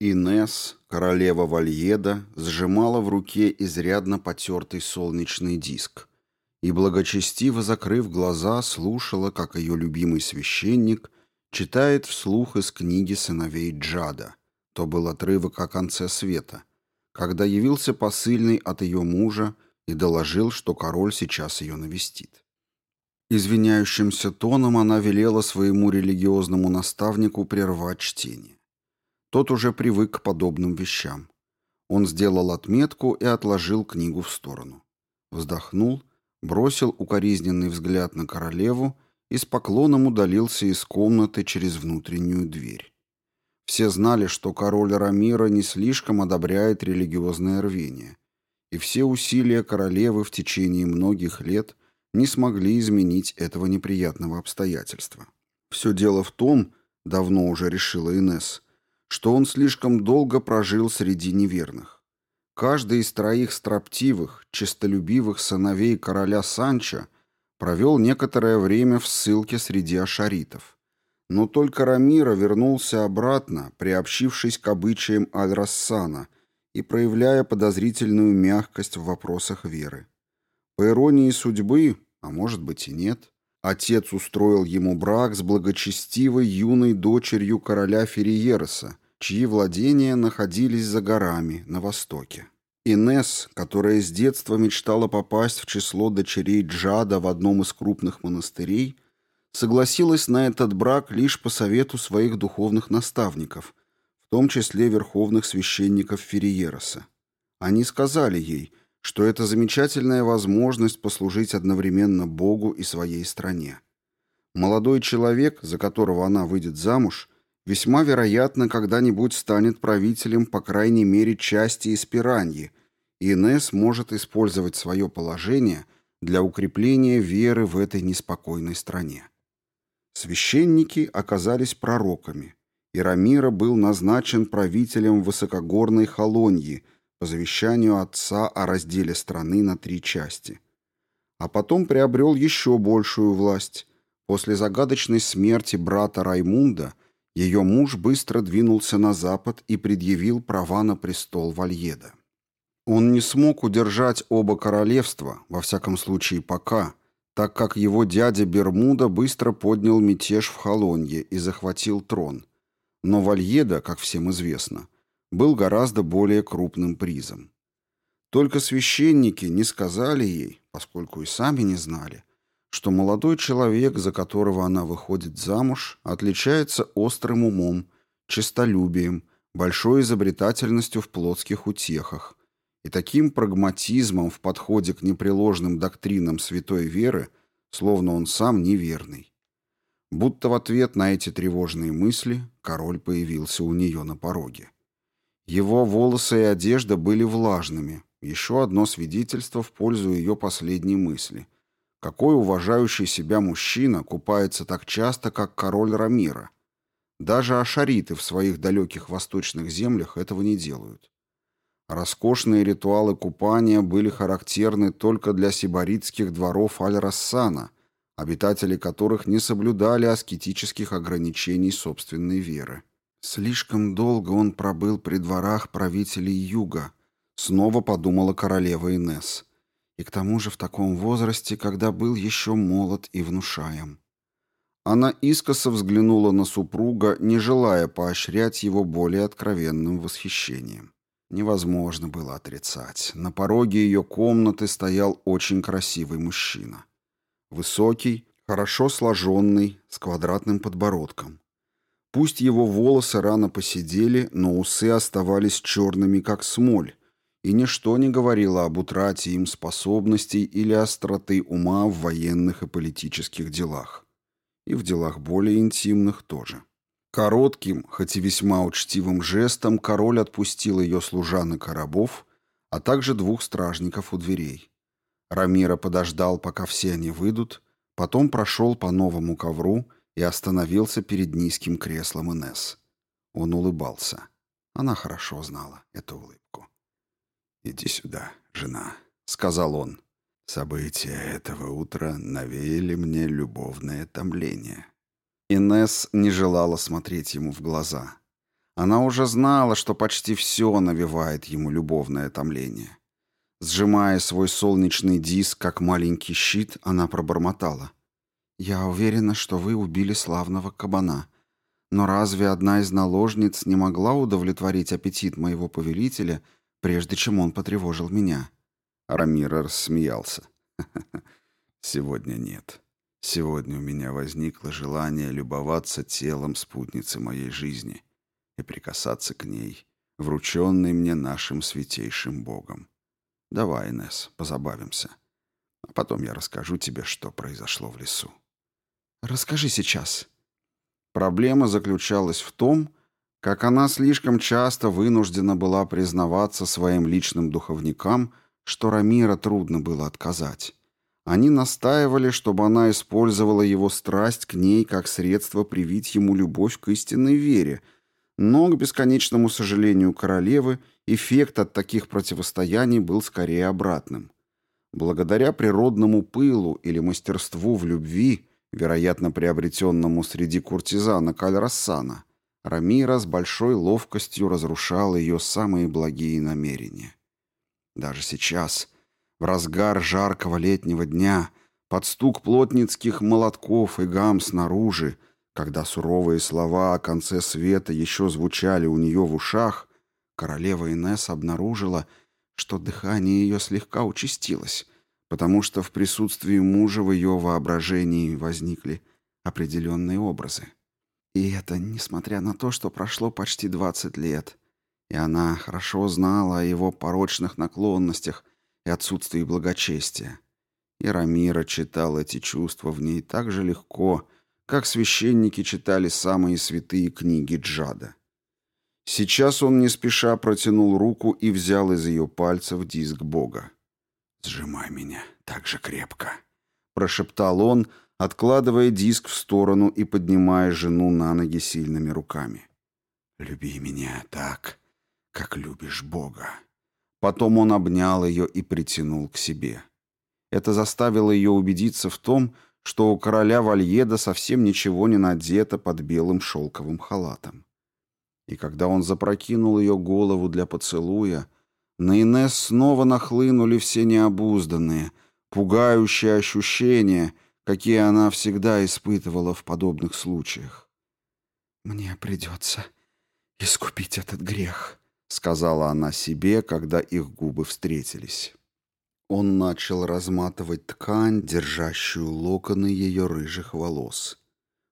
Инес, королева Вальеда, сжимала в руке изрядно потертый солнечный диск и, благочестиво закрыв глаза, слушала, как ее любимый священник читает вслух из книги сыновей Джада. То был отрывок о конце света, когда явился посыльный от ее мужа и доложил, что король сейчас ее навестит. Извиняющимся тоном она велела своему религиозному наставнику прервать чтение. Тот уже привык к подобным вещам. Он сделал отметку и отложил книгу в сторону. Вздохнул, бросил укоризненный взгляд на королеву и с поклоном удалился из комнаты через внутреннюю дверь. Все знали, что король Рамира не слишком одобряет религиозное рвение, и все усилия королевы в течение многих лет не смогли изменить этого неприятного обстоятельства. Все дело в том, давно уже решила Инесс, что он слишком долго прожил среди неверных. Каждый из троих строптивых, честолюбивых сыновей короля Санча провел некоторое время в ссылке среди ашаритов. Но только Рамира вернулся обратно, приобщившись к обычаям Аль-Рассана и проявляя подозрительную мягкость в вопросах веры. По иронии судьбы, а может быть и нет, отец устроил ему брак с благочестивой юной дочерью короля Ферриереса, чьи владения находились за горами на востоке. Инес, которая с детства мечтала попасть в число дочерей Джада в одном из крупных монастырей, согласилась на этот брак лишь по совету своих духовных наставников, в том числе верховных священников Ферриероса. Они сказали ей, что это замечательная возможность послужить одновременно Богу и своей стране. Молодой человек, за которого она выйдет замуж – весьма вероятно когда-нибудь станет правителем по крайней мере части из Пираньи, и Инесс может использовать свое положение для укрепления веры в этой неспокойной стране. Священники оказались пророками, и Рамира был назначен правителем высокогорной Холоньи по завещанию отца о разделе страны на три части. А потом приобрел еще большую власть. После загадочной смерти брата Раймунда – ее муж быстро двинулся на запад и предъявил права на престол Вальеда. Он не смог удержать оба королевства, во всяком случае пока, так как его дядя Бермуда быстро поднял мятеж в Холонье и захватил трон. Но Вальеда, как всем известно, был гораздо более крупным призом. Только священники не сказали ей, поскольку и сами не знали, что молодой человек, за которого она выходит замуж, отличается острым умом, честолюбием, большой изобретательностью в плотских утехах и таким прагматизмом в подходе к непреложным доктринам святой веры, словно он сам неверный. Будто в ответ на эти тревожные мысли король появился у нее на пороге. Его волосы и одежда были влажными, еще одно свидетельство в пользу ее последней мысли – какой уважающий себя мужчина купается так часто, как король Рамира? Даже ашариты в своих далеких восточных землях этого не делают. Роскошные ритуалы купания были характерны только для сибаритских дворов Аль-Рассана, обитатели которых не соблюдали аскетических ограничений собственной веры. Слишком долго он пробыл при дворах правителей Юга, снова подумала королева Инесс и к тому же в таком возрасте, когда был еще молод и внушаем. Она искоса взглянула на супруга, не желая поощрять его более откровенным восхищением. Невозможно было отрицать. На пороге ее комнаты стоял очень красивый мужчина. Высокий, хорошо сложенный, с квадратным подбородком. Пусть его волосы рано посидели, но усы оставались черными, как смоль, и ничто не говорило об утрате им способностей или остроты ума в военных и политических делах. И в делах более интимных тоже. Коротким, хоть и весьма учтивым жестом король отпустил ее служанок и рабов, а также двух стражников у дверей. Рамира подождал, пока все они выйдут, потом прошел по новому ковру и остановился перед низким креслом Инесс. Он улыбался. Она хорошо знала эту улыбку. «Иди сюда, жена», — сказал он. «События этого утра навеяли мне любовное томление». Инесс не желала смотреть ему в глаза. Она уже знала, что почти все навевает ему любовное томление. Сжимая свой солнечный диск, как маленький щит, она пробормотала. «Я уверена, что вы убили славного кабана. Но разве одна из наложниц не могла удовлетворить аппетит моего повелителя, прежде чем он потревожил меня?» Рамира рассмеялся. «Сегодня нет. Сегодня у меня возникло желание любоваться телом спутницы моей жизни и прикасаться к ней, врученной мне нашим святейшим Богом. Давай, Несс, позабавимся. А потом я расскажу тебе, что произошло в лесу. Расскажи сейчас. Проблема заключалась в том, как она слишком часто вынуждена была признаваться своим личным духовникам, что Рамира трудно было отказать. Они настаивали, чтобы она использовала его страсть к ней как средство привить ему любовь к истинной вере – но, к бесконечному сожалению королевы, эффект от таких противостояний был скорее обратным. Благодаря природному пылу или мастерству в любви, вероятно, приобретенному среди куртизанок Аль-Рассана, Рамира с большой ловкостью разрушал ее самые благие намерения. Даже сейчас, в разгар жаркого летнего дня, под стук плотницких молотков и гам снаружи, когда суровые слова о конце света еще звучали у нее в ушах, королева Инесс обнаружила, что дыхание ее слегка участилось, потому что в присутствии мужа в ее воображении возникли определенные образы. И это несмотря на то, что прошло почти двадцать лет, и она хорошо знала о его порочных наклонностях и отсутствии благочестия. И Рамира читал эти чувства в ней так же легко, как священники читали самые святые книги Джада. Сейчас он не спеша протянул руку и взял из ее пальцев диск Бога. «Сжимай меня так же крепко», — прошептал он, откладывая диск в сторону и поднимая жену на ноги сильными руками. «Люби меня так, как любишь Бога». Потом он обнял ее и притянул к себе. Это заставило ее убедиться в том, что у короля Вальеда совсем ничего не надето под белым шелковым халатом. И когда он запрокинул ее голову для поцелуя, на Инесс снова нахлынули все необузданные, пугающие ощущения, какие она всегда испытывала в подобных случаях. «Мне придется искупить этот грех», — сказала она себе, когда их губы встретились. Он начал разматывать ткань, держащую локоны ее рыжих волос.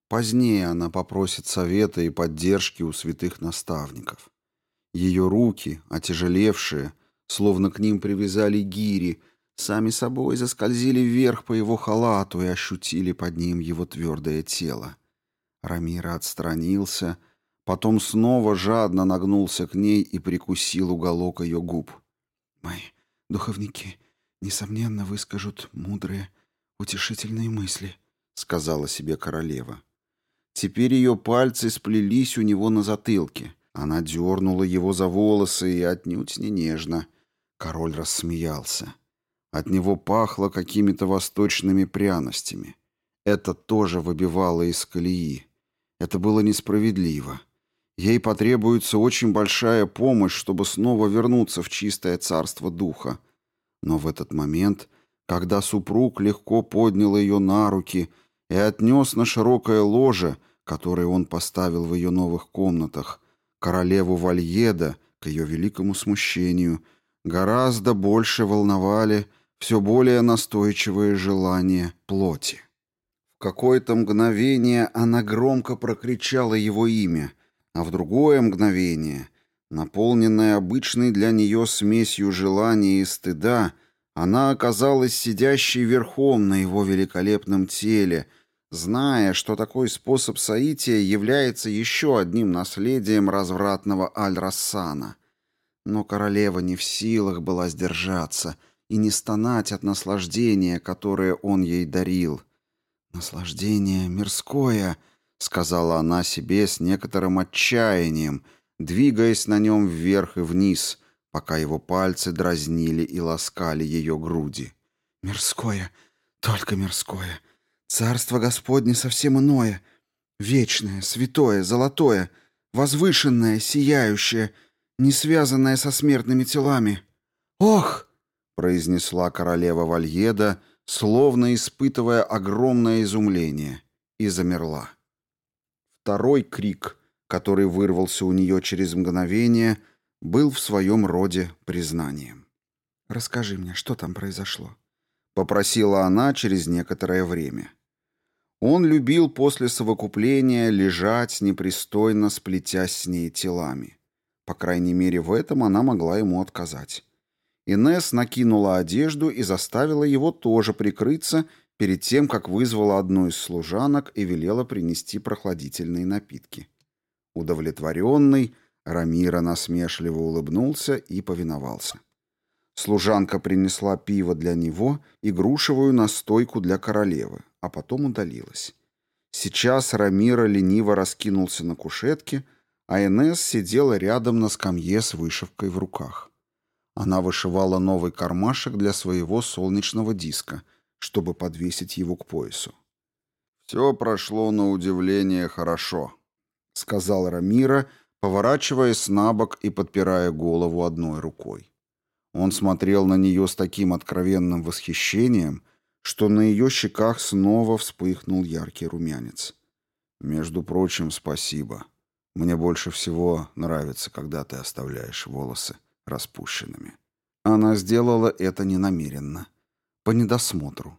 Позднее она попросит совета и поддержки у святых наставников. Ее руки, отяжелевшие, словно к ним привязали гири, сами собой заскользили вверх по его халату и ощутили под ним его твердое тело. Рамира отстранился, потом снова жадно нагнулся к ней и прикусил уголок ее губ. «Мы, духовники, несомненно, выскажут мудрые, утешительные мысли», — сказала себе королева. Теперь ее пальцы сплелись у него на затылке. Она дернула его за волосы и отнюдь не нежно. Король рассмеялся. От него пахло какими-то восточными пряностями. Это тоже выбивало из колеи. Это было несправедливо. Ей потребуется очень большая помощь, чтобы снова вернуться в чистое царство духа. Но в этот момент, когда супруг легко поднял ее на руки и отнес на широкое ложе, которое он поставил в ее новых комнатах, королеву Вальеда, к ее великому смущению, гораздо больше волновали все более настойчивые желания плоти. В какое-то мгновение она громко прокричала его имя, а в другое мгновение Наполненная обычной для нее смесью желания и стыда, она оказалась сидящей верхом на его великолепном теле, зная, что такой способ соития является еще одним наследием развратного Аль-Рассана. Но королева не в силах была сдержаться и не стонать от наслаждения, которое он ей дарил. «Наслаждение мирское», — сказала она себе с некоторым отчаянием — двигаясь на нем вверх и вниз, пока его пальцы дразнили и ласкали ее груди. «Мирское, только мирское. Царство Господне совсем иное. Вечное, святое, золотое. возвышенное, сияющее, не связанное со смертными телами. Ох! Произнесла королева Вальеда, словно испытывая огромное изумление, и замерла. Второй крик, который вырвался у нее через мгновение, был в своем роде признанием. «Расскажи мне, что там произошло?» — попросила она через некоторое время. Он любил после совокупления лежать, непристойно сплетясь с ней телами. По крайней мере, в этом она могла ему отказать. Инесс накинула одежду и заставила его тоже прикрыться перед тем, как вызвала одну из служанок и велела принести прохладительные напитки. Удовлетворенный, Рамира насмешливо улыбнулся и повиновался. Служанка принесла пиво для него и грушевую настойку для королевы, а потом удалилась. Сейчас Рамира лениво раскинулся на кушетке, а Энесс сидела рядом на скамье с вышивкой в руках. Она вышивала новый кармашек для своего солнечного диска, чтобы подвесить его к поясу. «Все прошло на удивление хорошо», — сказал Рамира, поворачиваясь на бок и подпирая голову одной рукой. Он смотрел на нее с таким откровенным восхищением, что на ее щеках снова вспыхнул яркий румянец. «Между прочим, спасибо. Мне больше всего нравится, когда ты оставляешь волосы распущенными». Она сделала это ненамеренно, по недосмотру.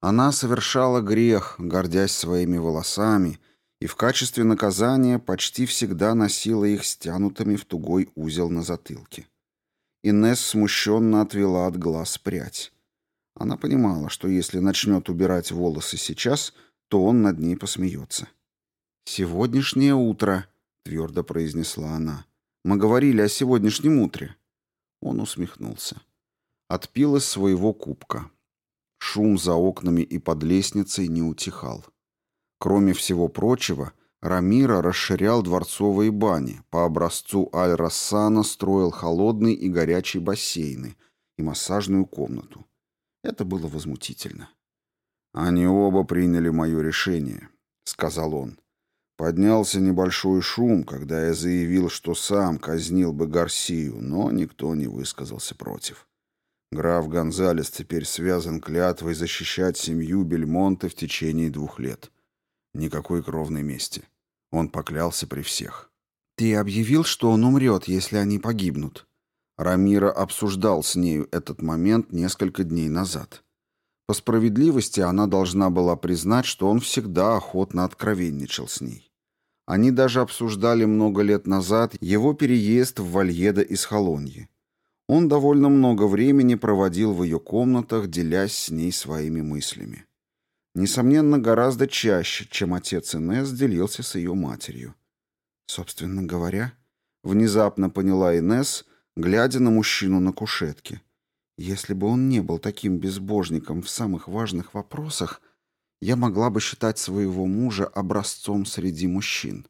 Она совершала грех, гордясь своими волосами, и в качестве наказания почти всегда носила их стянутыми в тугой узел на затылке. Инесс смущенно отвела от глаз прядь. Она понимала, что если начнет убирать волосы сейчас, то он над ней посмеется. «Сегодняшнее утро», — твердо произнесла она. «Мы говорили о сегодняшнем утре». Он усмехнулся. Отпил из своего кубка. Шум за окнами и под лестницей не утихал. Кроме всего прочего, Рамира расширял дворцовые бани, по образцу Аль-Рассана строил холодный и горячий бассейны и массажную комнату. Это было возмутительно. «Они оба приняли мое решение», — сказал он. Поднялся небольшой шум, когда я заявил, что сам казнил бы Гарсию, но никто не высказался против. Граф Гонзалес теперь связан клятвой защищать семью Бельмонте в течение двух лет. Никакой кровной мести. Он поклялся при всех. «Ты объявил, что он умрет, если они погибнут?» Рамира обсуждал с нею этот момент несколько дней назад. По справедливости она должна была признать, что он всегда охотно откровенничал с ней. Они даже обсуждали много лет назад его переезд в Вальеда из Холоньи. Он довольно много времени проводил в ее комнатах, делясь с ней своими мыслями. Несомненно, гораздо чаще, чем отец Инесс делился с ее матерью. Собственно говоря, внезапно поняла Инесс, глядя на мужчину на кушетке. Если бы он не был таким безбожником в самых важных вопросах, я могла бы считать своего мужа образцом среди мужчин.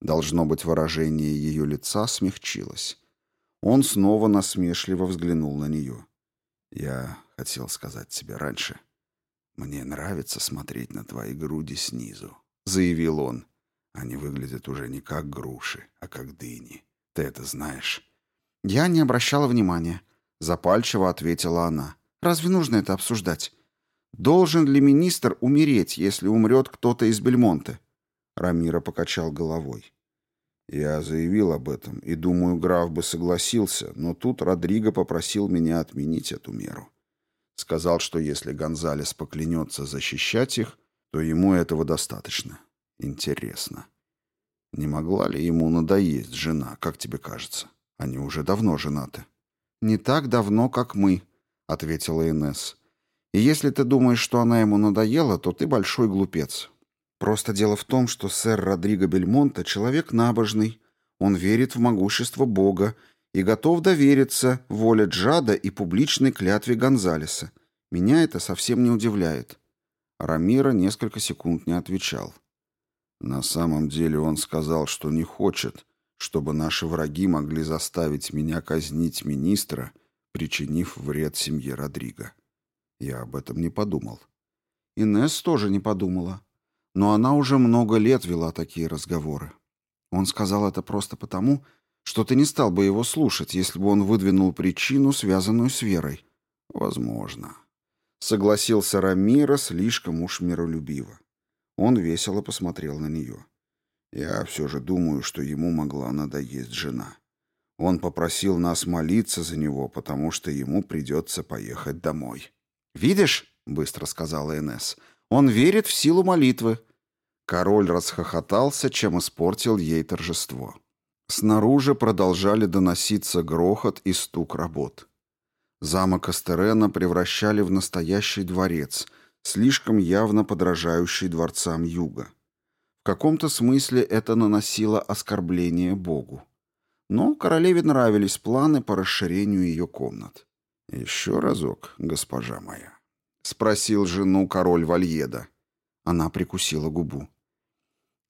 Должно быть, выражение ее лица смягчилось. Он снова насмешливо взглянул на нее. «Я хотел сказать тебе раньше. Мне нравится смотреть на твои груди снизу», — заявил он. «Они выглядят уже не как груши, а как дыни. Ты это знаешь». «Я не обращала внимания», — запальчиво ответила она. «Разве нужно это обсуждать? Должен ли министр умереть, если умрет кто-то из Бельмонте?» Рамира покачал головой. Я заявил об этом, и думаю, граф бы согласился, но тут Родриго попросил меня отменить эту меру. Сказал, что если Гонзалес поклянется защищать их, то ему этого достаточно. Интересно. Не могла ли ему надоесть жена, как тебе кажется? Они уже давно женаты. «Не так давно, как мы», — ответила Инесс. «И если ты думаешь, что она ему надоела, то ты большой глупец. Просто дело в том, что сэр Родриго Бельмонте человек набожный. Он верит в могущество Бога и готов довериться воле Джада и публичной клятве Гонзалеса. Меня это совсем не удивляет. Рамира несколько секунд не отвечал. На самом деле он сказал, что не хочет, чтобы наши враги могли заставить меня казнить министра, причинив вред семье Родриго. Я об этом не подумал. Инесс тоже не подумала но она уже много лет вела такие разговоры. Он сказал это просто потому, что ты не стал бы его слушать, если бы он выдвинул причину, связанную с верой. Возможно. Согласился Рамира слишком уж миролюбиво. Он весело посмотрел на нее. Я все же думаю, что ему могла надоесть жена. Он попросил нас молиться за него, потому что ему придется поехать домой. «Видишь?» — быстро сказала Инесс. «Он верит в силу молитвы». Король расхохотался, чем испортил ей торжество. Снаружи продолжали доноситься грохот и стук работ. Замок Астерена превращали в настоящий дворец, слишком явно подражающий дворцам юга. Каком-то смысле это наносило оскорбление Богу. Но королеве нравились планы по расширению ее комнат. «Еще разок, госпожа моя», — спросил жену король Вальеда. Она прикусила губу.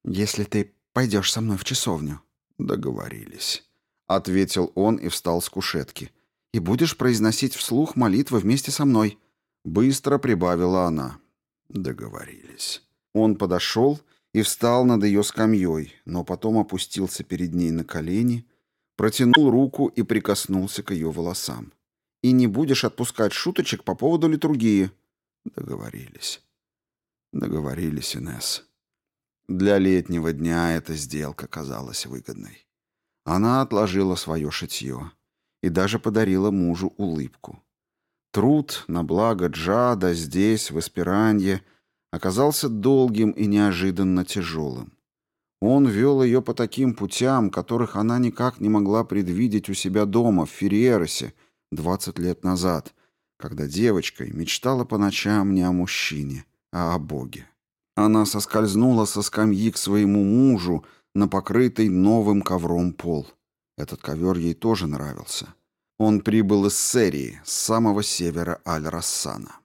«Если ты пойдешь со мной в часовню». «Договорились», — ответил он и встал с кушетки и будешь произносить вслух молитвы вместе со мной», — быстро прибавила она. Договорились. Он подошел и встал над ее скамьей, но потом опустился перед ней на колени, протянул руку и прикоснулся к ее волосам. «И не будешь отпускать шуточек по поводу литургии». Договорились. Договорились, Инесс. Для летнего дня эта сделка казалась выгодной. Она отложила свое шитье и даже подарила мужу улыбку. Труд на благо Джада здесь, в Эсперанье, оказался долгим и неожиданно тяжелым. Он вел ее по таким путям, которых она никак не могла предвидеть у себя дома, в Ферриеросе, 20 лет назад, когда девочкой мечтала по ночам не о мужчине, а о Боге. Она соскользнула со скамьи к своему мужу на покрытый новым ковром пол. Этот ковер ей тоже нравился. Он прибыл из Серии, с самого севера Аль-Рассана.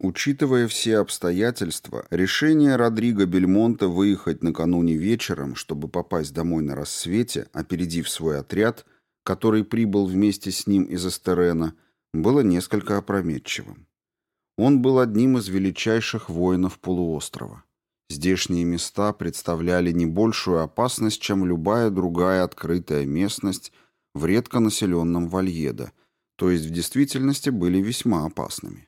Учитывая все обстоятельства, решение Родриго Бельмонта выехать накануне вечером, чтобы попасть домой на рассвете, опередив свой отряд, который прибыл вместе с ним из Астерена, было несколько опрометчивым. Он был одним из величайших воинов полуострова. Здешние места представляли не большую опасность, чем любая другая открытая местность в редконаселенном Вальедо, то есть в действительности были весьма опасными.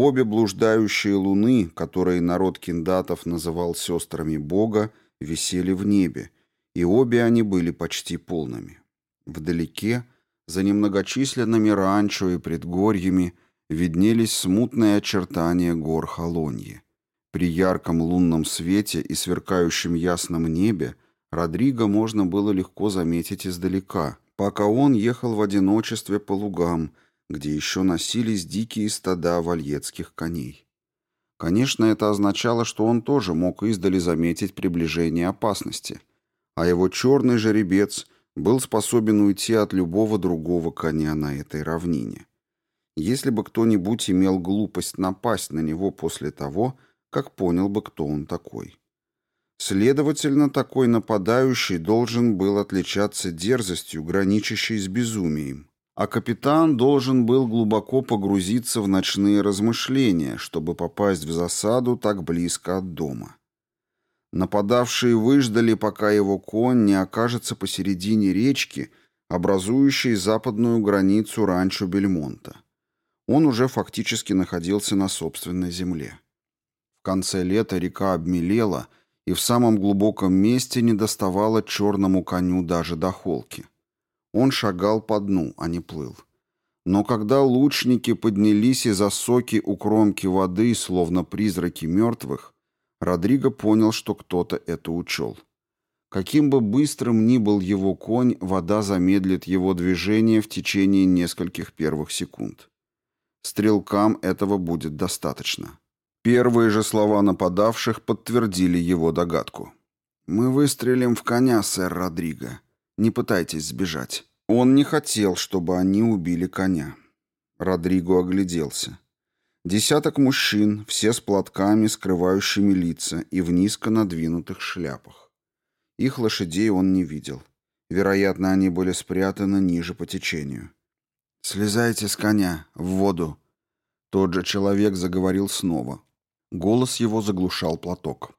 Обе блуждающие луны, которые народ киндатов называл сестрами Бога, висели в небе, и обе они были почти полными. Вдалеке, за немногочисленными ранчо и предгорьями, виднелись смутные очертания гор Холоньи. При ярком лунном свете и сверкающем ясном небе Родриго можно было легко заметить издалека, пока он ехал в одиночестве по лугам, где еще носились дикие стада вальетских коней. Конечно, это означало, что он тоже мог издали заметить приближение опасности, а его черный жеребец был способен уйти от любого другого коня на этой равнине. Если бы кто-нибудь имел глупость напасть на него после того, как понял бы, кто он такой. Следовательно, такой нападающий должен был отличаться дерзостью, граничащей с безумием. А капитан должен был глубоко погрузиться в ночные размышления, чтобы попасть в засаду так близко от дома. Нападавшие выждали, пока его конь не окажется посередине речки, образующей западную границу ранчо Бельмонта. Он уже фактически находился на собственной земле. В конце лета река обмелела – и в самом глубоком месте не доставало черному коню даже до холки. Он шагал по дну, а не плыл. Но когда лучники поднялись из осоки у кромки воды, словно призраки мертвых, Родриго понял, что кто-то это учел. Каким бы быстрым ни был его конь, вода замедлит его движение в течение нескольких первых секунд. Стрелкам этого будет достаточно. Первые же слова нападавших подтвердили его догадку. «Мы выстрелим в коня, сэр Родриго. Не пытайтесь сбежать». Он не хотел, чтобы они убили коня. Родриго огляделся. Десяток мужчин, все с платками, скрывающими лица, и в низко надвинутых шляпах. Их лошадей он не видел. Вероятно, они были спрятаны ниже по течению. «Слезайте с коня, в воду!» Тот же человек заговорил снова. Голос его заглушал платок.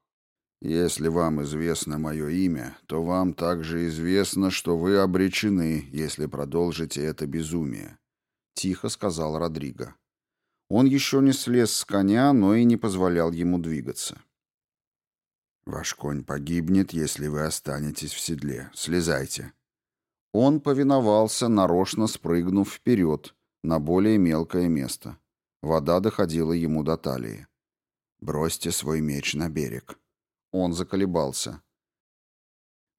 Если вам известно мое имя, то вам также известно, что вы обречены, если продолжите это безумие», — тихо сказал Родриго. Он еще не слез с коня, но и не позволял ему двигаться. «Ваш конь погибнет, если вы останетесь в седле. Слезайте». Он повиновался, нарочно спрыгнув вперед, на более мелкое место. Вода доходила ему до талии. «Бросьте свой меч на берег». Он заколебался.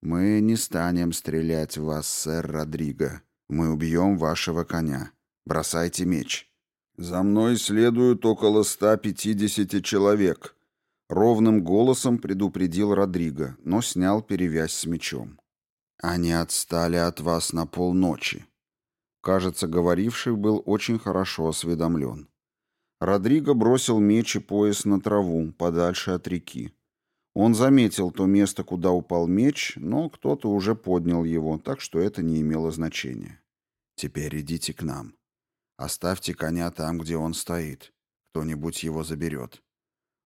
«Мы не станем стрелять в вас, сэр Родриго. Мы убьем вашего коня. Бросайте меч». «За мной следуют около 150 человек», — ровным голосом предупредил Родриго, но снял перевязь с мечом. «Они отстали от вас на полночи». Кажется, говоривший был очень хорошо осведомлен. Родриго бросил меч и пояс на траву, подальше от реки. Он заметил то место, куда упал меч, но кто-то уже поднял его, так что это не имело значения. «Теперь идите к нам. Оставьте коня там, где он стоит. Кто-нибудь его заберет».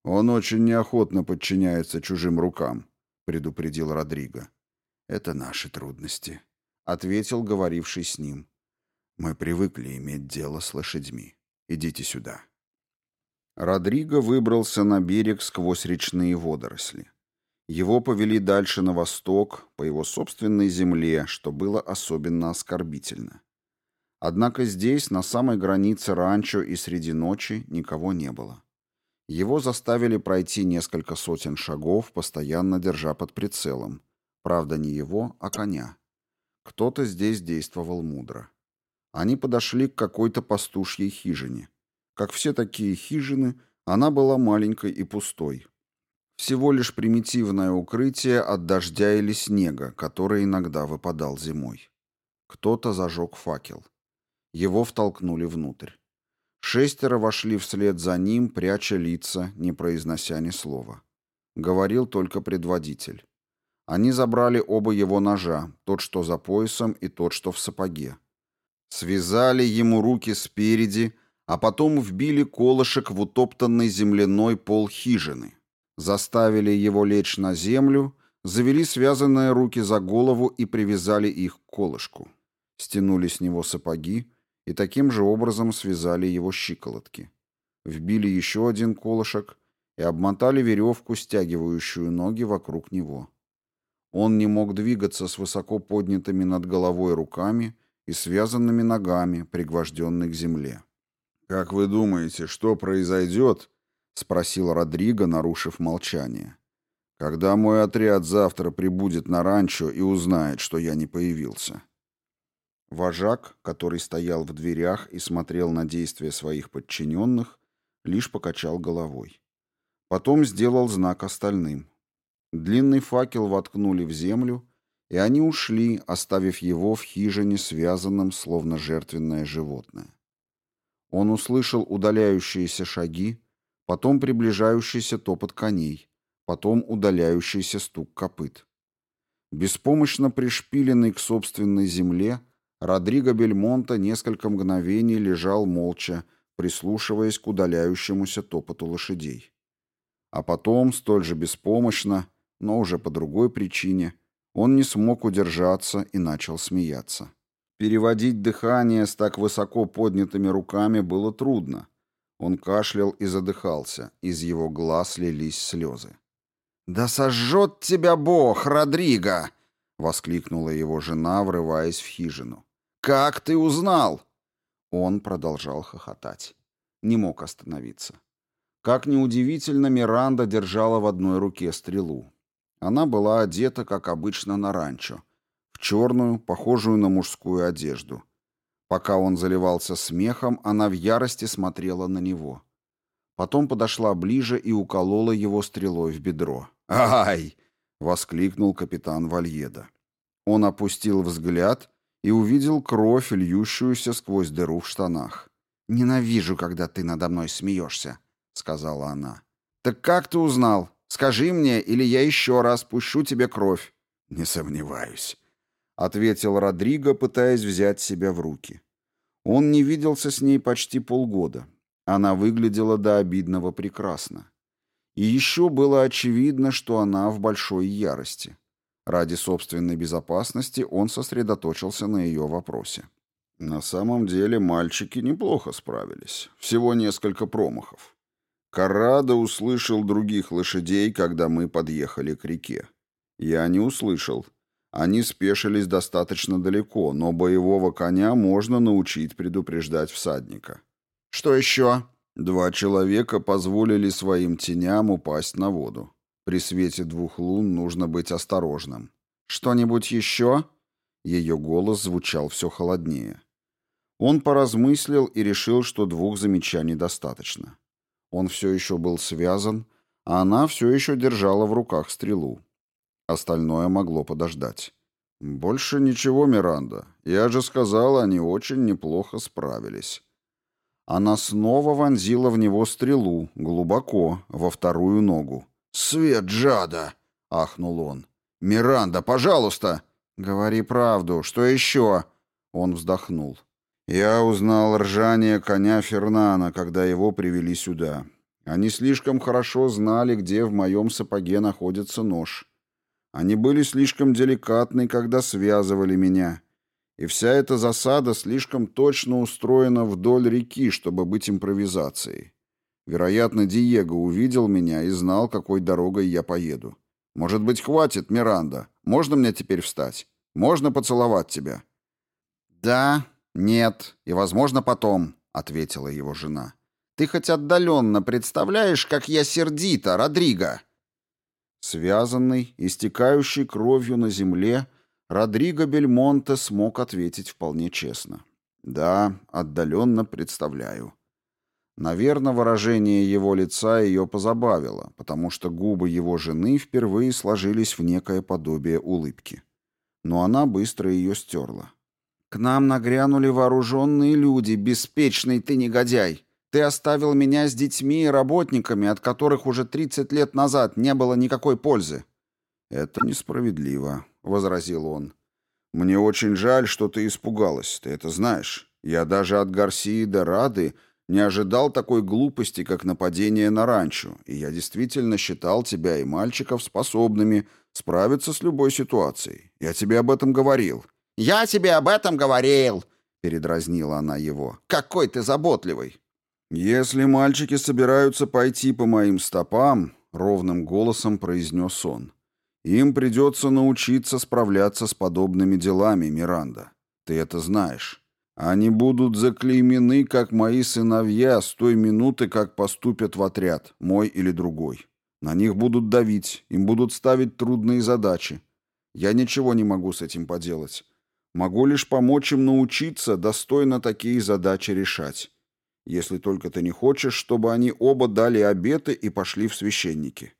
«Он очень неохотно подчиняется чужим рукам», — предупредил Родриго. «Это наши трудности», — ответил говоривший с ним. «Мы привыкли иметь дело с лошадьми. Идите сюда». Родриго выбрался на берег сквозь речные водоросли. Его повели дальше на восток, по его собственной земле, что было особенно оскорбительно. Однако здесь, на самой границе ранчо и среди ночи, никого не было. Его заставили пройти несколько сотен шагов, постоянно держа под прицелом. Правда, не его, а коня. Кто-то здесь действовал мудро. Они подошли к какой-то пастушьей хижине. Как все такие хижины, она была маленькой и пустой. Всего лишь примитивное укрытие от дождя или снега, который иногда выпадал зимой. Кто-то зажег факел. Его втолкнули внутрь. Шестеро вошли вслед за ним, пряча лица, не произнося ни слова. Говорил только предводитель. Они забрали оба его ножа, тот, что за поясом, и тот, что в сапоге. Связали ему руки спереди, а потом вбили колышек в утоптанный земляной пол хижины. Заставили его лечь на землю, завели связанные руки за голову и привязали их к колышку. Стянули с него сапоги и таким же образом связали его щиколотки. Вбили еще один колышек и обмотали веревку, стягивающую ноги вокруг него. Он не мог двигаться с высоко поднятыми над головой руками и связанными ногами, пригвожденный к земле. «Как вы думаете, что произойдет?» — спросил Родриго, нарушив молчание. «Когда мой отряд завтра прибудет на ранчо и узнает, что я не появился». Вожак, который стоял в дверях и смотрел на действия своих подчиненных, лишь покачал головой. Потом сделал знак остальным. Длинный факел воткнули в землю, и они ушли, оставив его в хижине связанным, словно жертвенное животное. Он услышал удаляющиеся шаги, потом приближающийся топот коней, потом удаляющийся стук копыт. Беспомощно пришпиленный к собственной земле, Родриго Бельмонта несколько мгновений лежал молча, прислушиваясь к удаляющемуся топоту лошадей. А потом, столь же беспомощно, но уже по другой причине, он не смог удержаться и начал смеяться. Переводить дыхание с так высоко поднятыми руками было трудно. Он кашлял и задыхался, из его глаз лились слезы. «Да сожжет тебя Бог, Родриго!» — воскликнула его жена, врываясь в хижину. «Как ты узнал?» Он продолжал хохотать. Не мог остановиться. Как неудивительно, Миранда держала в одной руке стрелу. Она была одета, как обычно, на ранчо — в черную, похожую на мужскую одежду. Пока он заливался смехом, она в ярости смотрела на него. Потом подошла ближе и уколола его стрелой в бедро. «Ай!» — воскликнул капитан Вальеда. Он опустил взгляд и увидел кровь, льющуюся сквозь дыру в штанах. «Ненавижу, когда ты надо мной смеешься», — сказала она. «Так как ты узнал? Скажи мне, или я еще раз пущу тебе кровь». «Не сомневаюсь», — ответил Родриго, пытаясь взять себя в руки. Он не виделся с ней почти полгода. Она выглядела до обидного прекрасно. И еще было очевидно, что она в большой ярости. Ради собственной безопасности он сосредоточился на ее вопросе. На самом деле мальчики неплохо справились. Всего несколько промахов. Карада услышал других лошадей, когда мы подъехали к реке. Я не услышал. Они спешились достаточно далеко, но боевого коня можно научить предупреждать всадника. «Что еще?» Два человека позволили своим теням упасть на воду. При свете двух лун нужно быть осторожным. «Что-нибудь еще?» Ее голос звучал все холоднее. Он поразмыслил и решил, что двух замечаний достаточно. Он все еще был связан, а она все еще держала в руках стрелу. Остальное могло подождать. «Больше ничего, Миранда. Я же сказал, они очень неплохо справились». Она снова вонзила в него стрелу, глубоко, во вторую ногу. «Свет Джада!» — ахнул он. «Миранда, пожалуйста!» «Говори правду. Что еще?» Он вздохнул. «Я узнал ржание коня Фернана, когда его привели сюда. Они слишком хорошо знали, где в моем сапоге находится нож. Они были слишком деликатны, когда связывали меня. И вся эта засада слишком точно устроена вдоль реки, чтобы быть импровизацией. Вероятно, Диего увидел меня и знал, какой дорогой я поеду. Может быть, хватит, Миранда? Можно мне теперь встать? Можно поцеловать тебя?» «Да, нет и, возможно, потом», — ответила его жена. «Ты хоть отдаленно представляешь, как я сердита, Родриго?» Связанный, истекающий кровью на земле, Родриго Бельмонте смог ответить вполне честно. «Да, отдаленно представляю». Наверное, выражение его лица ее позабавило, потому что губы его жены впервые сложились в некое подобие улыбки. Но она быстро ее стерла. «К нам нагрянули вооруженные люди, беспечный ты негодяй. Ты оставил меня с детьми и работниками, от которых уже 30 лет назад не было никакой пользы». «Это несправедливо», — возразил он. «Мне очень жаль, что ты испугалась, ты это знаешь. Я даже от Гарсии де Рады не ожидал такой глупости, как нападение на ранчо, и я действительно считал тебя и мальчиков способными справиться с любой ситуацией. Я тебе об этом говорил». «Я тебе об этом говорил», — передразнила она его. «Какой ты заботливый». «Если мальчики собираются пойти по моим стопам», — ровным голосом произнес он, им придется научиться справляться с подобными делами, Миранда. Ты это знаешь. Они будут заклеймены, как мои сыновья, с той минуты, как поступят в отряд, мой или другой. На них будут давить, им будут ставить трудные задачи. Я ничего не могу с этим поделать. Могу лишь помочь им научиться достойно такие задачи решать. Если только ты не хочешь, чтобы они оба дали обеты и пошли в священники.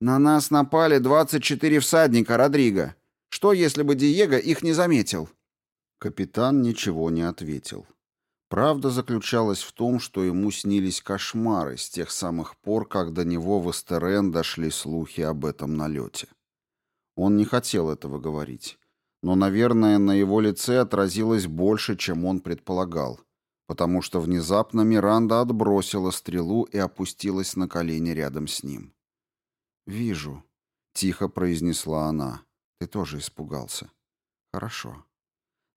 «На нас напали 24 всадника, Родриго. Что, если бы Диего их не заметил?» Капитан ничего не ответил. Правда заключалась в том, что ему снились кошмары с тех самых пор, как до него в Эстерен дошли слухи об этом налете. Он не хотел этого говорить, но, наверное, на его лице отразилось больше, чем он предполагал, потому что внезапно Миранда отбросила стрелу и опустилась на колени рядом с ним. «Вижу», — тихо произнесла она. «Ты тоже испугался. Хорошо.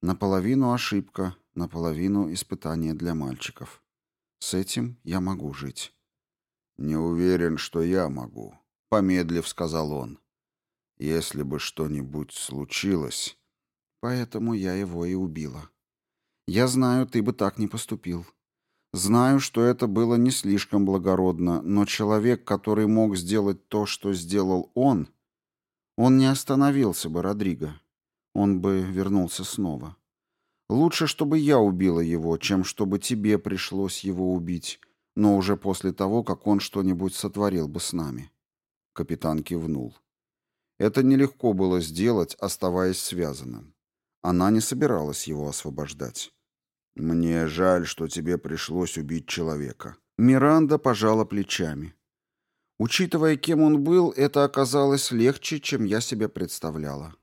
Наполовину ошибка, наполовину испытание для мальчиков. С этим я могу жить». «Не уверен, что я могу», — помедлив сказал он. «Если бы что-нибудь случилось...» «Поэтому я его и убила. Я знаю, ты бы так не поступил. Знаю, что это было не слишком благородно, но человек, который мог сделать то, что сделал он, он не остановился бы, Родриго. Он бы вернулся снова. Лучше, чтобы я убила его, чем чтобы тебе пришлось его убить, но уже после того, как он что-нибудь сотворил бы с нами. Капитан кивнул. Это нелегко было сделать, оставаясь связанным. Она не собиралась его освобождать. «Мне жаль, что тебе пришлось убить человека». Миранда пожала плечами. Учитывая, кем он был, это оказалось легче, чем я себе представляла.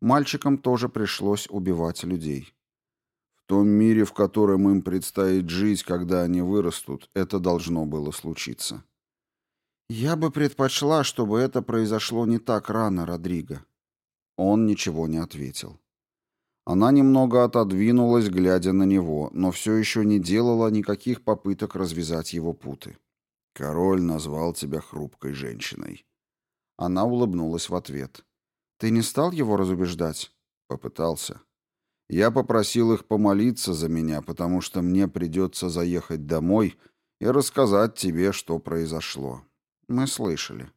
Мальчикам тоже пришлось убивать людей. В том мире, в котором им предстоит жить, когда они вырастут, это должно было случиться. Я бы предпочла, чтобы это произошло не так рано, Родриго. Он ничего не ответил. Она немного отодвинулась, глядя на него, но все еще не делала никаких попыток развязать его путы. «Король назвал тебя хрупкой женщиной». Она улыбнулась в ответ. «Ты не стал его разубеждать?» «Попытался. Я попросил их помолиться за меня, потому что мне придется заехать домой и рассказать тебе, что произошло. Мы слышали.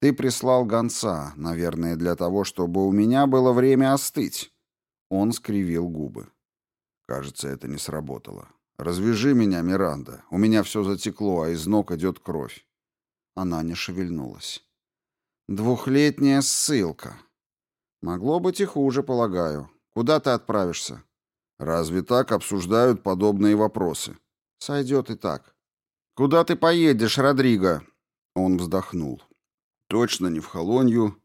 Ты прислал гонца, наверное, для того, чтобы у меня было время остыть». Он скривил губы. Кажется, это не сработало. «Развяжи меня, Миранда. У меня все затекло, а из ног идет кровь». Она не шевельнулась. «Двухлетняя ссылка. Могло быть и хуже, полагаю. Куда ты отправишься?» «Разве так обсуждают подобные вопросы?» «Сойдет и так». «Куда ты поедешь, Родриго?» Он вздохнул. «Точно не в Холонью.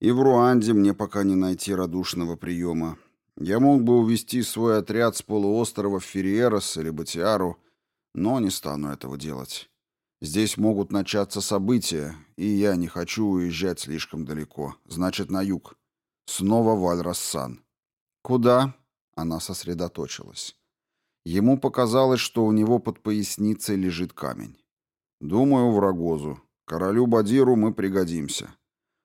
И в Руанде мне пока не найти радушного приема. Я мог бы увести свой отряд с полуострова в Ферриерос или Батиару, но не стану этого делать. Здесь могут начаться события, и я не хочу уезжать слишком далеко. Значит, на юг. Снова Вальрассан. Куда? Она сосредоточилась. Ему показалось, что у него под поясницей лежит камень. Думаю, в Рогозу. Королю Бадиру мы пригодимся.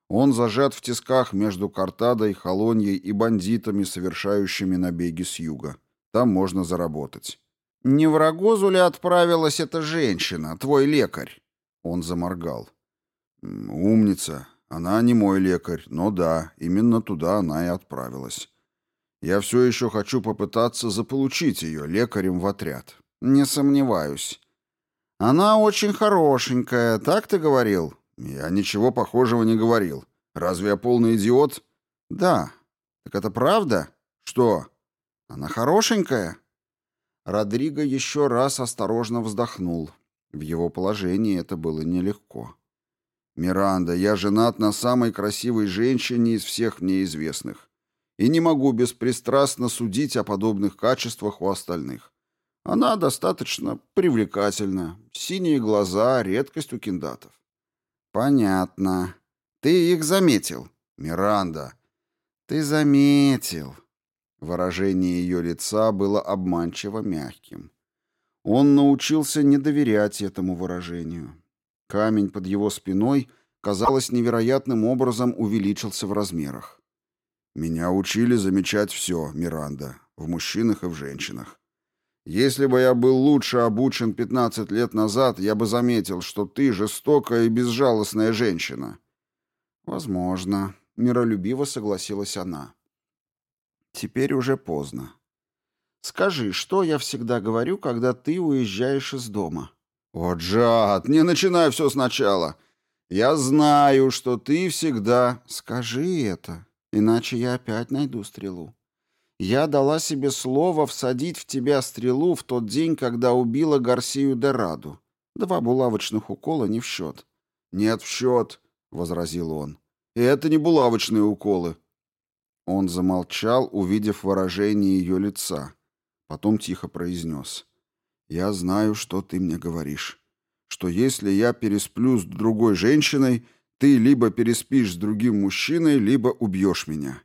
Он зажат в тисках между Картадой, Холоньей и бандитами, совершающими набеги с юга. Там можно заработать. «Не в Рогозу ли отправилась эта женщина, твой лекарь?» Он заморгал. «Умница. Она не мой лекарь, но да, именно туда она и отправилась. Я все еще хочу попытаться заполучить ее лекарем в отряд. Не сомневаюсь. Она очень хорошенькая, так ты говорил?» Я ничего похожего не говорил. Разве я полный идиот? Да. Так это правда? Что? Она хорошенькая? Родриго еще раз осторожно вздохнул. В его положении это было нелегко. «Миранда, я женат на самой красивой женщине из всех мне известных и не могу беспристрастно судить о подобных качествах у остальных. Она достаточно привлекательна, синие глаза — редкость у киндатов. «Понятно. Ты их заметил?» «Миранда». «Ты заметил». Выражение ее лица было обманчиво мягким. Он научился не доверять этому выражению. Камень под его спиной, казалось, невероятным образом увеличился в размерах. «Меня учили замечать все, Миранда, в мужчинах и в женщинах. Если бы я был лучше обучен 15 лет назад, я бы заметил, что ты жестокая и безжалостная женщина. Возможно, миролюбиво согласилась она. Теперь уже поздно. Скажи, что я всегда говорю, когда ты уезжаешь из дома? О, Джад, не начинай все сначала. Я знаю, что ты всегда... Скажи это, иначе я опять найду стрелу. Я дала себе слово всадить в тебя стрелу в тот день, когда убила Гарсию де Раду. Два булавочных укола не в счет. Нет, в счет, — возразил он. И это не булавочные уколы. Он замолчал, увидев выражение ее лица. Потом тихо произнес. «Я знаю, что ты мне говоришь. Что если я пересплю с другой женщиной, ты либо переспишь с другим мужчиной, либо убьешь меня».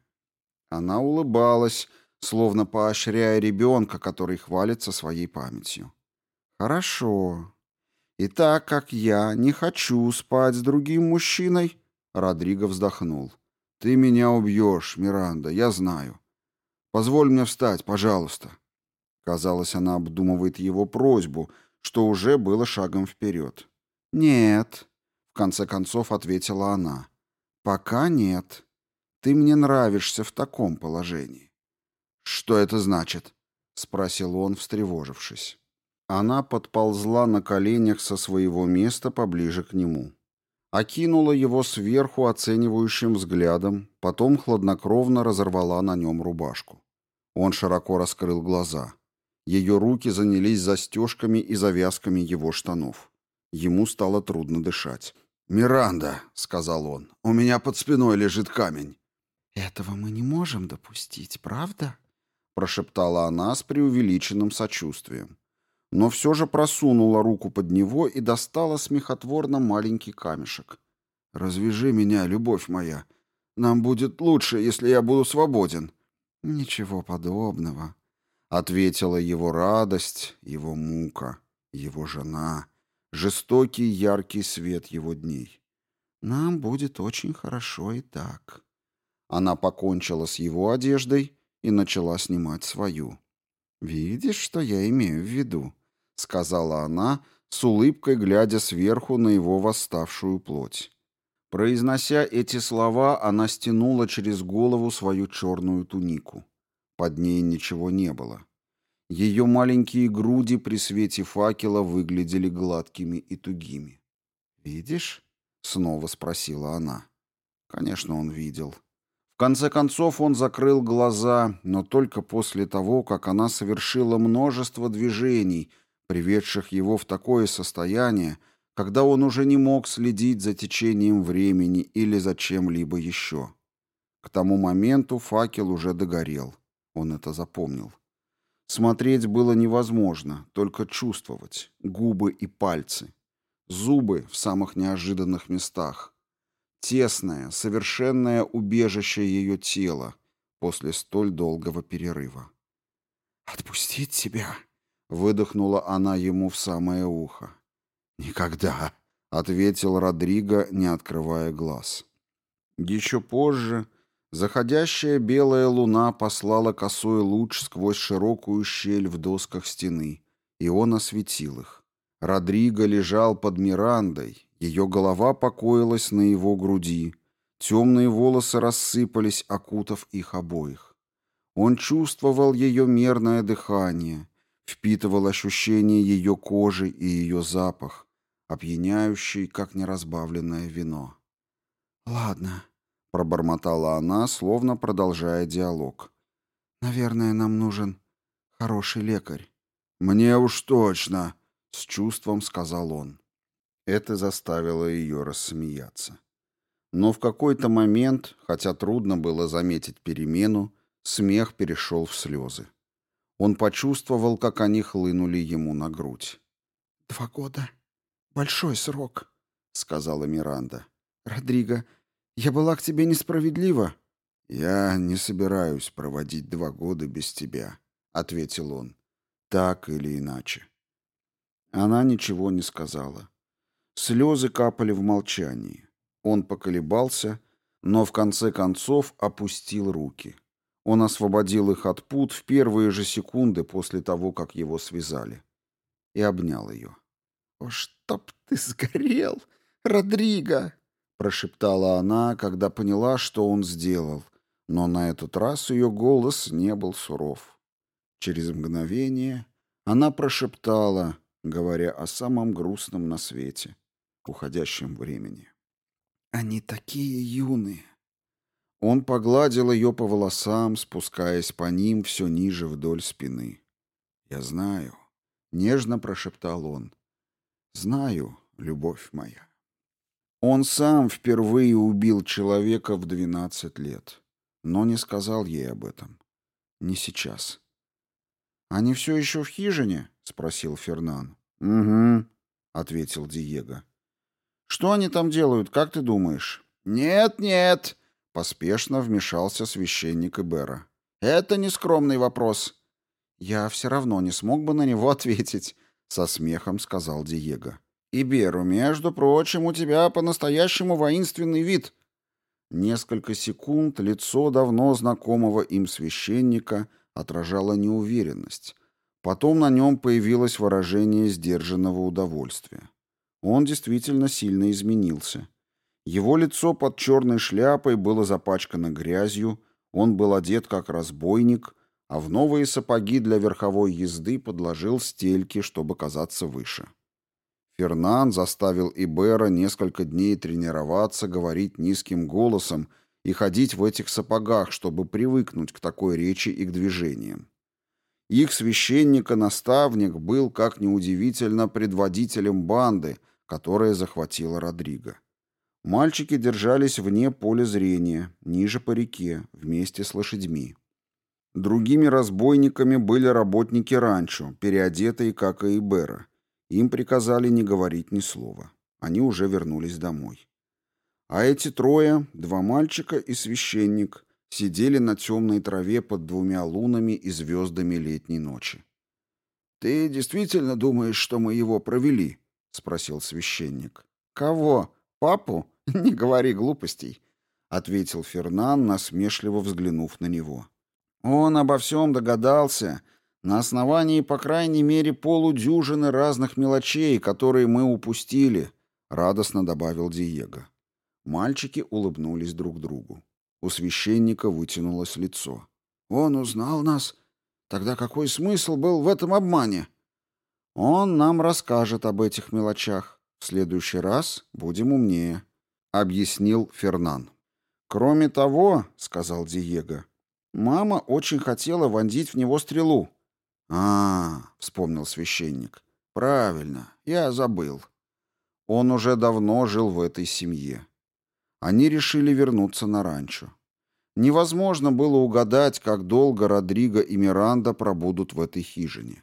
Она улыбалась, словно поощряя ребенка, который хвалится своей памятью. «Хорошо. И так как я не хочу спать с другим мужчиной...» Родриго вздохнул. «Ты меня убьешь, Миранда, я знаю. Позволь мне встать, пожалуйста». Казалось, она обдумывает его просьбу, что уже было шагом вперед. «Нет», — в конце концов ответила она. «Пока нет. Ты мне нравишься в таком положении». «Что это значит?» — спросил он, встревожившись. Она подползла на коленях со своего места поближе к нему. Окинула его сверху оценивающим взглядом, потом хладнокровно разорвала на нем рубашку. Он широко раскрыл глаза. Ее руки занялись застежками и завязками его штанов. Ему стало трудно дышать. «Миранда», — сказал он, — «у меня под спиной лежит камень». «Этого мы не можем допустить, правда?» Прошептала она с преувеличенным сочувствием. но все же просунула руку под него и достала смехотворно маленький камешек. «Развяжи меня, любовь моя. Нам будет лучше, если я буду свободен». «Ничего подобного», — ответила его радость, его мука, его жена, жестокий яркий свет его дней. «Нам будет очень хорошо и так». Она покончила с его одеждой и начала снимать свою. «Видишь, что я имею в виду?» — сказала она, с улыбкой глядя сверху на его восставшую плоть. Произнося эти слова, она стянула через голову свою черную тунику. Под ней ничего не было. Ее маленькие груди при свете факела выглядели гладкими и тугими. «Видишь?» — снова спросила она. Конечно, он видел конце концов он закрыл глаза, но только после того, как она совершила множество движений, приведших его в такое состояние, когда он уже не мог следить за течением времени или за чем-либо еще. К тому моменту факел уже догорел. Он это запомнил. Смотреть было невозможно, только чувствовать. Губы и пальцы. Зубы в самых неожиданных местах. Тесное, совершенное убежище ее тела после столь долгого перерыва. «Отпустить тебя?» — выдохнула она ему в самое ухо. «Никогда», — ответил Родриго, не открывая глаз. Еще позже заходящая белая луна послала косой луч сквозь широкую щель в досках стены, и он осветил их. Родриго лежал под Мирандой, ее голова покоилась на его груди, темные волосы рассыпались, окутав их обоих. Он чувствовал ее мерное дыхание, впитывал ощущение ее кожи и ее запах, опьяняющий, как неразбавленное вино. «Ладно», — пробормотала она, словно продолжая диалог. «Наверное, нам нужен хороший лекарь». «Мне уж точно», — с чувством сказал он. Это заставило ее рассмеяться. Но в какой-то момент, хотя трудно было заметить перемену, смех перешел в слезы. Он почувствовал, как они хлынули ему на грудь. «Два года. Большой срок», — сказала Миранда. «Родриго, я была к тебе несправедлива». «Я не собираюсь проводить два года без тебя», — ответил он. «Так или иначе». Она ничего не сказала. Слезы капали в молчании. Он поколебался, но в конце концов опустил руки. Он освободил их от пут в первые же секунды после того, как его связали. И обнял ее. «О, чтоб ты сгорел, Родриго!» прошептала она, когда поняла, что он сделал. Но на этот раз ее голос не был суров. Через мгновение она прошептала, говоря о самом грустном на свете уходящем времени. «Они такие юные!» Он погладил ее по волосам, спускаясь по ним все ниже вдоль спины. «Я знаю», — нежно прошептал он. «Знаю, любовь моя». Он сам впервые убил человека в двенадцать лет, но не сказал ей об этом. Не сейчас. «Они все еще в хижине?» — спросил Фернан. «Угу», — ответил Диего. Что они там делают, как ты думаешь? Нет, нет, поспешно вмешался священник Ибера. Это не скромный вопрос. Я все равно не смог бы на него ответить, со смехом сказал Диего. Иберу, между прочим, у тебя по-настоящему воинственный вид. Несколько секунд лицо давно знакомого им священника отражало неуверенность. Потом на нем появилось выражение сдержанного удовольствия. Он действительно сильно изменился. Его лицо под черной шляпой было запачкано грязью, он был одет как разбойник, а в новые сапоги для верховой езды подложил стельки, чтобы казаться выше. Фернан заставил Ибера несколько дней тренироваться, говорить низким голосом и ходить в этих сапогах, чтобы привыкнуть к такой речи и к движениям. Их священник-наставник был, как неудивительно, предводителем банды, которое захватила Родриго. Мальчики держались вне поля зрения, ниже по реке, вместе с лошадьми. Другими разбойниками были работники ранчо, переодетые, как и Ибера. Им приказали не говорить ни слова. Они уже вернулись домой. А эти трое, два мальчика и священник, сидели на темной траве под двумя лунами и звездами летней ночи. «Ты действительно думаешь, что мы его провели?» — спросил священник. «Кого? Папу? Не говори глупостей», — ответил Фернан, насмешливо взглянув на него. «Он обо всем догадался на основании, по крайней мере, полудюжины разных мелочей, которые мы упустили», — радостно добавил Диего. Мальчики улыбнулись друг другу. У священника вытянулось лицо. «Он узнал нас Тогда какой смысл был в этом обмане? Он нам расскажет об этих мелочах. В следующий раз будем умнее, объяснил Фернан. Кроме того, сказал Диего, мама очень хотела вонзить в него стрелу. А, вспомнил священник. Правильно, я забыл. Он уже давно жил в этой семье. Они решили вернуться на ранчо. Невозможно было угадать, как долго Родриго и Миранда пробудут в этой хижине.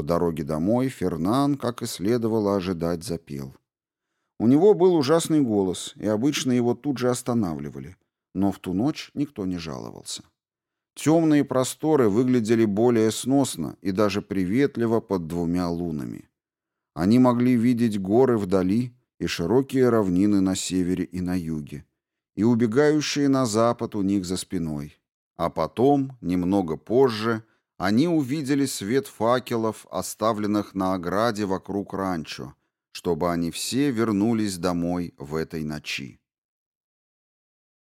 По дороге домой Фернан, как и следовало ожидать, запел. У него был ужасный голос, и обычно его тут же останавливали, но в ту ночь никто не жаловался. Темные просторы выглядели более сносно и даже приветливо под двумя лунами. Они могли видеть горы вдали и широкие равнины на севере и на юге, и убегающие на запад у них за спиной. А потом, немного позже, они увидели свет факелов, оставленных на ограде вокруг ранчо, чтобы они все вернулись домой в этой ночи.